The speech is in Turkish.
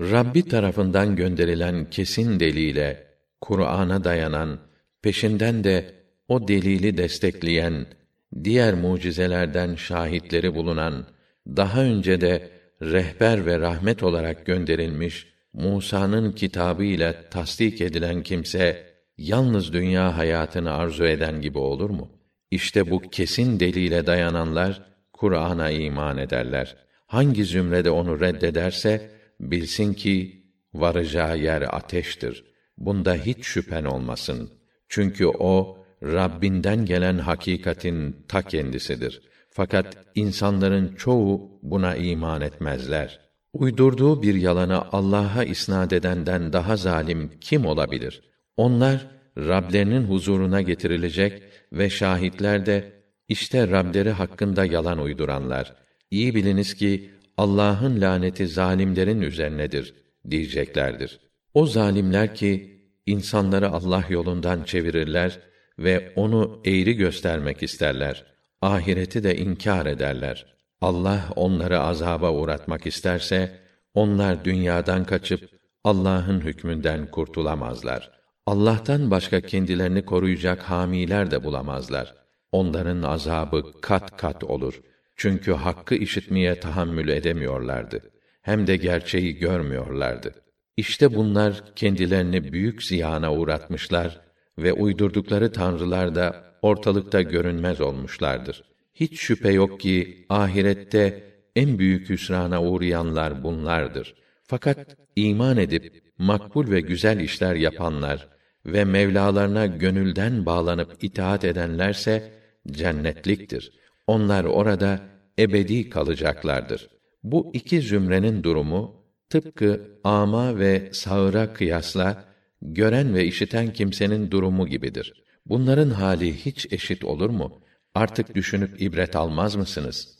Rabbi tarafından gönderilen kesin delile, Kur'an'a dayanan, peşinden de o delili destekleyen, diğer mucizelerden şahitleri bulunan, daha önce de rehber ve rahmet olarak gönderilmiş Musa'nın kitabı ile tasdik edilen kimse yalnız dünya hayatını arzu eden gibi olur mu? İşte bu kesin delile dayananlar Kur'an'a iman ederler. Hangi zümrede onu reddederse bilsin ki varacağı yer ateştir. Bunda hiç şüphen olmasın. Çünkü o Rabbinden gelen hakikatin ta kendisidir. Fakat insanların çoğu buna iman etmezler. Uydurduğu bir yalanı Allah'a isnad edenden daha zalim kim olabilir? Onlar Rablerinin huzuruna getirilecek ve şahitler de işte Rableri hakkında yalan uyduranlar. İyi biliniz ki Allah'ın laneti zalimlerin üzerinedir diyeceklerdir. O zalimler ki insanları Allah yolundan çevirirler ve onu eğri göstermek isterler. Ahireti de inkar ederler. Allah onları azaba uğratmak isterse onlar dünyadan kaçıp Allah'ın hükmünden kurtulamazlar. Allah'tan başka kendilerini koruyacak hamiler de bulamazlar. Onların azabı kat kat olur. Çünkü hakkı işitmeye tahammül edemiyorlardı. Hem de gerçeği görmüyorlardı. İşte bunlar kendilerini büyük ziyana uğratmışlar ve uydurdukları tanrılar da ortalıkta görünmez olmuşlardır. Hiç şüphe yok ki ahirette en büyük hüsrana uğrayanlar bunlardır. Fakat iman edip makbul ve güzel işler yapanlar ve Mevlalarına gönülden bağlanıp itaat edenlerse cennetliktir. Onlar orada ebedi kalacaklardır. Bu iki zümrenin durumu tıpkı ama ve sağıra kıyasla gören ve işiten kimsenin durumu gibidir. Bunların hali hiç eşit olur mu? Artık düşünüp ibret almaz mısınız?